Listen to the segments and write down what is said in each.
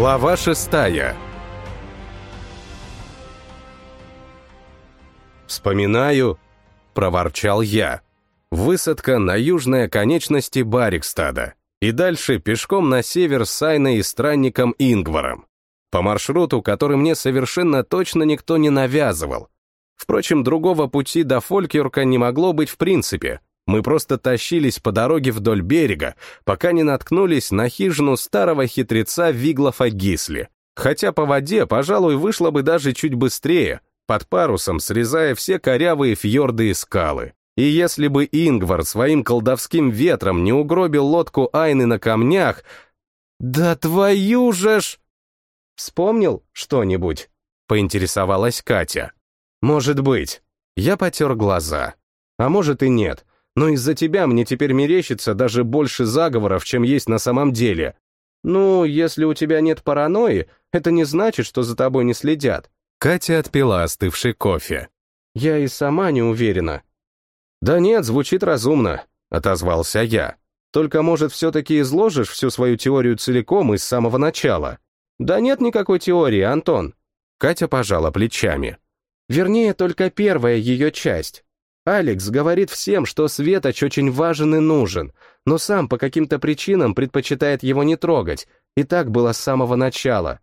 Глава шестая «Вспоминаю», — проворчал я. Высадка на южной оконечности Барикстада и дальше пешком на север с Айной и странником Ингваром. По маршруту, который мне совершенно точно никто не навязывал. Впрочем, другого пути до Фолькерка не могло быть в принципе. Мы просто тащились по дороге вдоль берега, пока не наткнулись на хижину старого хитреца Виглофа Гисли. Хотя по воде, пожалуй, вышло бы даже чуть быстрее, под парусом срезая все корявые фьорды и скалы. И если бы Ингвар своим колдовским ветром не угробил лодку Айны на камнях... «Да твою же ж!» «Вспомнил что-нибудь?» — поинтересовалась Катя. «Может быть». Я потер глаза. «А может и нет. Но из-за тебя мне теперь мерещится даже больше заговоров, чем есть на самом деле. Ну, если у тебя нет паранойи, это не значит, что за тобой не следят». Катя отпила остывший кофе. «Я и сама не уверена». «Да нет, звучит разумно», — отозвался я. «Только, может, все-таки изложишь всю свою теорию целиком и с самого начала?» «Да нет никакой теории, Антон». Катя пожала плечами. Вернее, только первая ее часть. Алекс говорит всем, что Светоч очень важен и нужен, но сам по каким-то причинам предпочитает его не трогать, и так было с самого начала.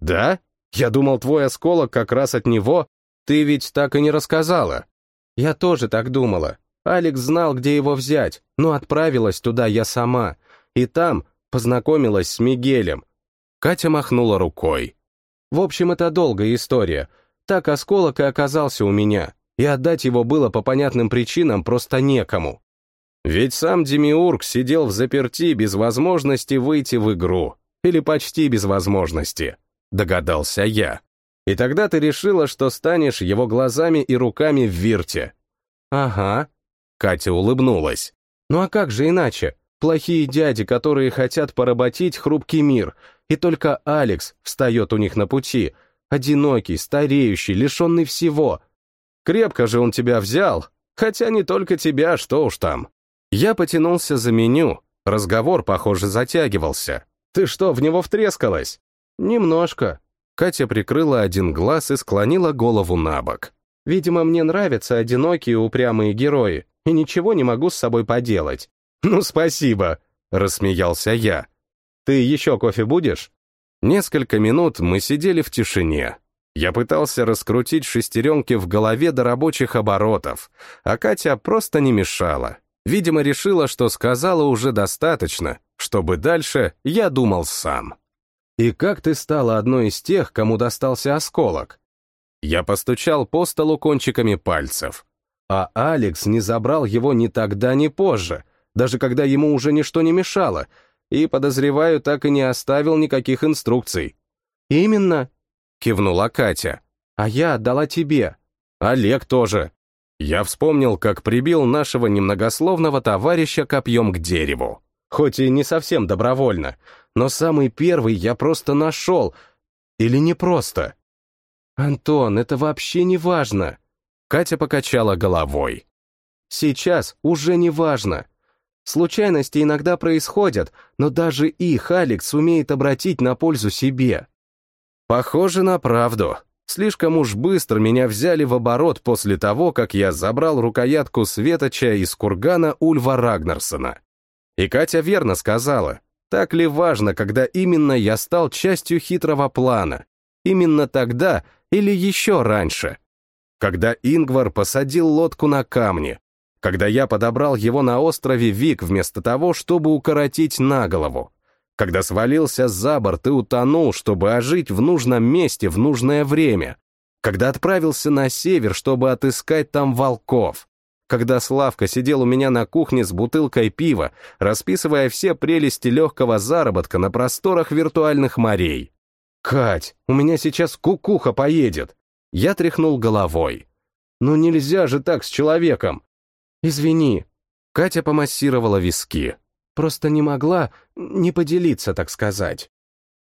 «Да? Я думал, твой осколок как раз от него. Ты ведь так и не рассказала». «Я тоже так думала. Алекс знал, где его взять, но отправилась туда я сама, и там познакомилась с Мигелем». Катя махнула рукой. «В общем, это долгая история». Так осколок и оказался у меня, и отдать его было по понятным причинам просто некому. Ведь сам Демиург сидел в заперти без возможности выйти в игру, или почти без возможности, догадался я. И тогда ты решила, что станешь его глазами и руками в Вирте. Ага, Катя улыбнулась. Ну а как же иначе? Плохие дяди, которые хотят поработить хрупкий мир, и только Алекс встает у них на пути, Одинокий, стареющий, лишенный всего. Крепко же он тебя взял, хотя не только тебя, что уж там. Я потянулся за меню, разговор, похоже, затягивался. Ты что, в него втрескалась? Немножко. Катя прикрыла один глаз и склонила голову на бок. Видимо, мне нравятся одинокие упрямые герои, и ничего не могу с собой поделать. Ну, спасибо, рассмеялся я. Ты еще кофе будешь? Несколько минут мы сидели в тишине. Я пытался раскрутить шестеренки в голове до рабочих оборотов, а Катя просто не мешала. Видимо, решила, что сказала уже достаточно, чтобы дальше я думал сам. «И как ты стала одной из тех, кому достался осколок?» Я постучал по столу кончиками пальцев. А Алекс не забрал его ни тогда, ни позже, даже когда ему уже ничто не мешало, и, подозреваю, так и не оставил никаких инструкций. «Именно», — кивнула Катя. «А я отдала тебе». «Олег тоже». Я вспомнил, как прибил нашего немногословного товарища копьем к дереву. Хоть и не совсем добровольно, но самый первый я просто нашел. Или не просто. «Антон, это вообще не важно». Катя покачала головой. «Сейчас уже не важно. Случайности иногда происходят, но даже их Алекс умеет обратить на пользу себе. Похоже на правду. Слишком уж быстро меня взяли в оборот после того, как я забрал рукоятку Светоча из кургана Ульва Рагнарсона. И Катя верно сказала, так ли важно, когда именно я стал частью хитрого плана? Именно тогда или еще раньше? Когда Ингвар посадил лодку на камни, когда я подобрал его на острове Вик вместо того, чтобы укоротить на голову, когда свалился за борт и утонул, чтобы ожить в нужном месте в нужное время, когда отправился на север, чтобы отыскать там волков, когда Славка сидел у меня на кухне с бутылкой пива, расписывая все прелести легкого заработка на просторах виртуальных морей. «Кать, у меня сейчас кукуха поедет!» Я тряхнул головой. «Ну нельзя же так с человеком! «Извини». Катя помассировала виски. Просто не могла не поделиться, так сказать.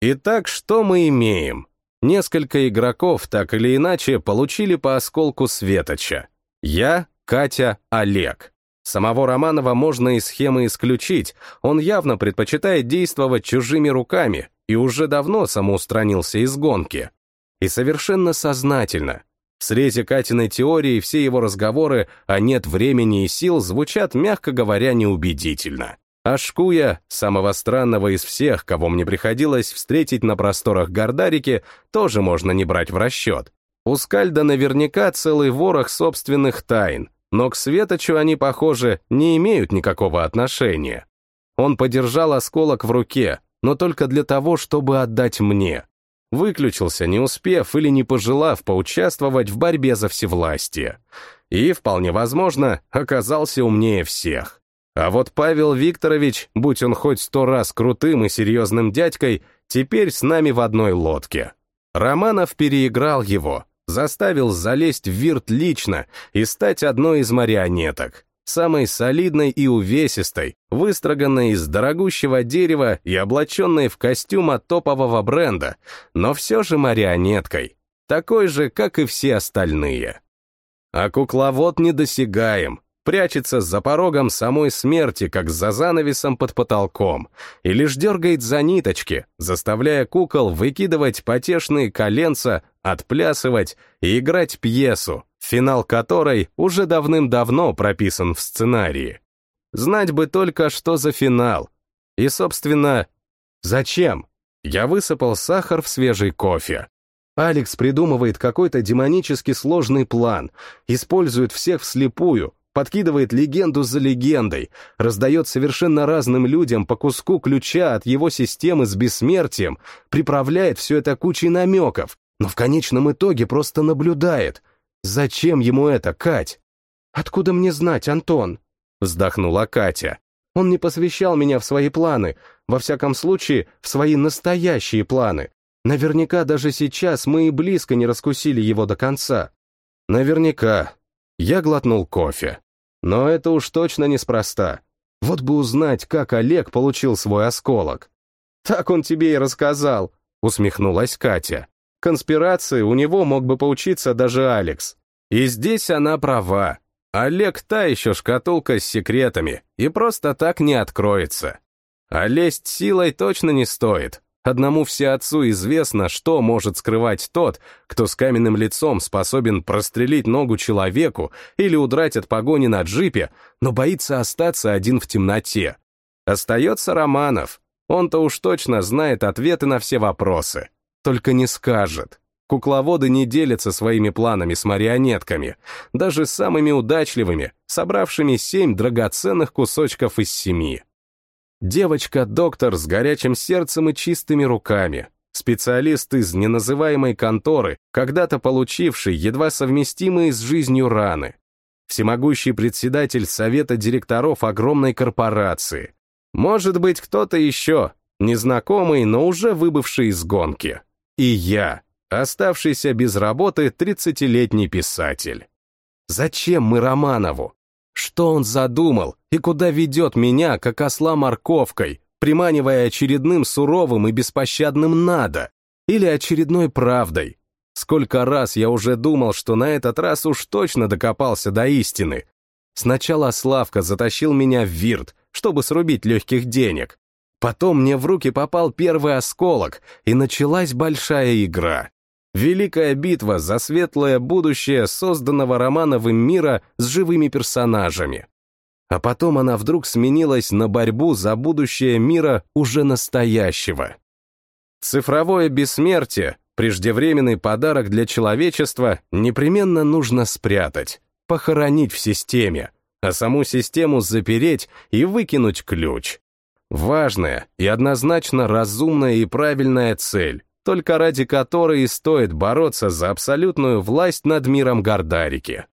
Итак, что мы имеем? Несколько игроков так или иначе получили по осколку Светоча. Я, Катя, Олег. Самого Романова можно из схемы исключить, он явно предпочитает действовать чужими руками, и уже давно самоустранился из гонки. И совершенно сознательно. В срезе Катиной теории все его разговоры о «нет времени и сил» звучат, мягко говоря, неубедительно. А Шкуя, самого странного из всех, кого мне приходилось встретить на просторах Гордарики, тоже можно не брать в расчет. У Скальда наверняка целый ворох собственных тайн, но к Светочу они, похоже, не имеют никакого отношения. Он подержал осколок в руке, но только для того, чтобы отдать мне выключился, не успев или не пожелав поучаствовать в борьбе за всевластие. И, вполне возможно, оказался умнее всех. А вот Павел Викторович, будь он хоть сто раз крутым и серьезным дядькой, теперь с нами в одной лодке. Романов переиграл его, заставил залезть в вирт лично и стать одной из марионеток самой солидной и увесистой, выстроганной из дорогущего дерева и облаченной в костюм от топового бренда, но все же марионеткой, такой же, как и все остальные. А кукловод недосягаем, прячется за порогом самой смерти, как за занавесом под потолком, и лишь дергает за ниточки, заставляя кукол выкидывать потешные коленца, отплясывать и играть пьесу, финал которой уже давным-давно прописан в сценарии. Знать бы только, что за финал. И, собственно, зачем? Я высыпал сахар в свежий кофе. Алекс придумывает какой-то демонически сложный план, использует всех вслепую, подкидывает легенду за легендой, раздает совершенно разным людям по куску ключа от его системы с бессмертием, приправляет все это кучей намеков, но в конечном итоге просто наблюдает, Зачем ему это, Кать? Откуда мне знать, Антон? Вздохнула Катя. Он не посвящал меня в свои планы, во всяком случае, в свои настоящие планы. Наверняка даже сейчас мы и близко не раскусили его до конца. Наверняка. Я глотнул кофе. Но это уж точно неспроста. Вот бы узнать, как Олег получил свой осколок. Так он тебе и рассказал, усмехнулась Катя конспирации у него мог бы поучиться даже Алекс. И здесь она права. Олег та еще шкатулка с секретами, и просто так не откроется. А лезть силой точно не стоит. Одному всеотцу известно, что может скрывать тот, кто с каменным лицом способен прострелить ногу человеку или удрать от погони на джипе, но боится остаться один в темноте. Остается Романов. Он-то уж точно знает ответы на все вопросы только не скажет. Кукловоды не делятся своими планами с марионетками, даже самыми удачливыми, собравшими семь драгоценных кусочков из семи. Девочка-доктор с горячим сердцем и чистыми руками, специалист из неназываемой конторы, когда-то получивший едва совместимые с жизнью раны, всемогущий председатель совета директоров огромной корпорации. Может быть, кто-то еще, незнакомый, но уже выбывший из гонки и я, оставшийся без работы 30-летний писатель. Зачем мы Романову? Что он задумал и куда ведет меня, как осла морковкой, приманивая очередным суровым и беспощадным «надо» или очередной правдой? Сколько раз я уже думал, что на этот раз уж точно докопался до истины. Сначала Славка затащил меня в вирт, чтобы срубить легких денег, Потом мне в руки попал первый осколок, и началась большая игра. Великая битва за светлое будущее созданного Романовым мира с живыми персонажами. А потом она вдруг сменилась на борьбу за будущее мира уже настоящего. Цифровое бессмертие, преждевременный подарок для человечества, непременно нужно спрятать, похоронить в системе, а саму систему запереть и выкинуть ключ. Важная и однозначно разумная и правильная цель, только ради которой и стоит бороться за абсолютную власть над миром Гордарики.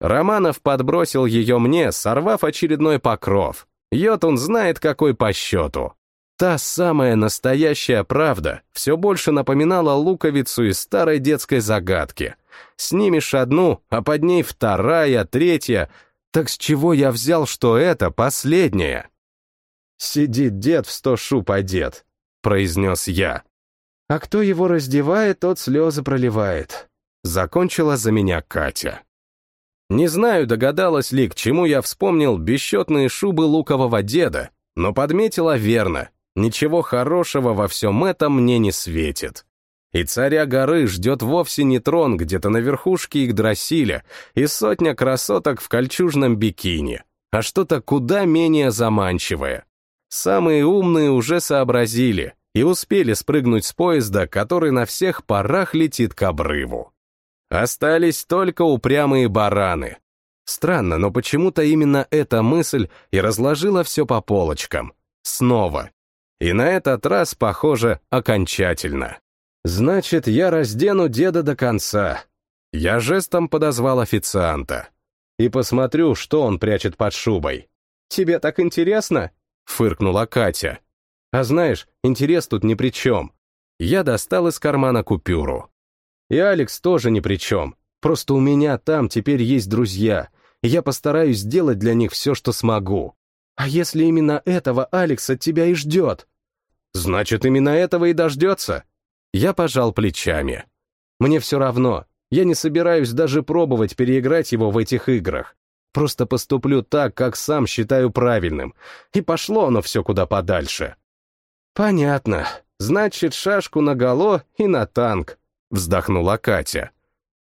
Романов подбросил ее мне, сорвав очередной покров. Йод он знает, какой по счету. Та самая настоящая правда все больше напоминала луковицу из старой детской загадки. Снимешь одну, а под ней вторая, третья. Так с чего я взял, что это последняя? «Сидит дед в сто шуб одет», — произнес я. «А кто его раздевает, тот слезы проливает», — закончила за меня Катя. Не знаю, догадалась ли, к чему я вспомнил бесчетные шубы лукового деда, но подметила верно. ничего хорошего во всем этом мне не светит. И царя горы ждет вовсе не трон где-то на верхушке Игдрасиля и сотня красоток в кольчужном бикини, а что-то куда менее заманчивое. Самые умные уже сообразили и успели спрыгнуть с поезда, который на всех парах летит к обрыву. Остались только упрямые бараны. Странно, но почему-то именно эта мысль и разложила все по полочкам. Снова. И на этот раз, похоже, окончательно. Значит, я раздену деда до конца. Я жестом подозвал официанта. И посмотрю, что он прячет под шубой. «Тебе так интересно?» — фыркнула Катя. «А знаешь, интерес тут ни при чем. Я достал из кармана купюру. И Алекс тоже ни при чем. Просто у меня там теперь есть друзья, и я постараюсь сделать для них все, что смогу. А если именно этого Алекс от тебя и ждет? Значит, именно этого и дождется. Я пожал плечами. Мне все равно, я не собираюсь даже пробовать переиграть его в этих играх. Просто поступлю так, как сам считаю правильным. И пошло оно все куда подальше. Понятно. Значит, шашку наголо и на танк, вздохнула Катя.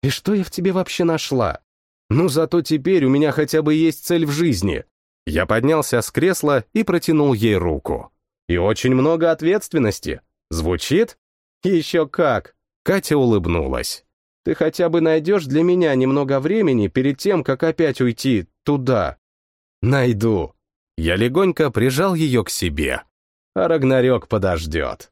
И что я в тебе вообще нашла? Ну, зато теперь у меня хотя бы есть цель в жизни. Я поднялся с кресла и протянул ей руку. И очень много ответственности. Звучит? Еще как. Катя улыбнулась. Ты хотя бы найдешь для меня немного времени перед тем, как опять уйти туда. Найду. Я легонько прижал ее к себе. А Рагнарёк подождет.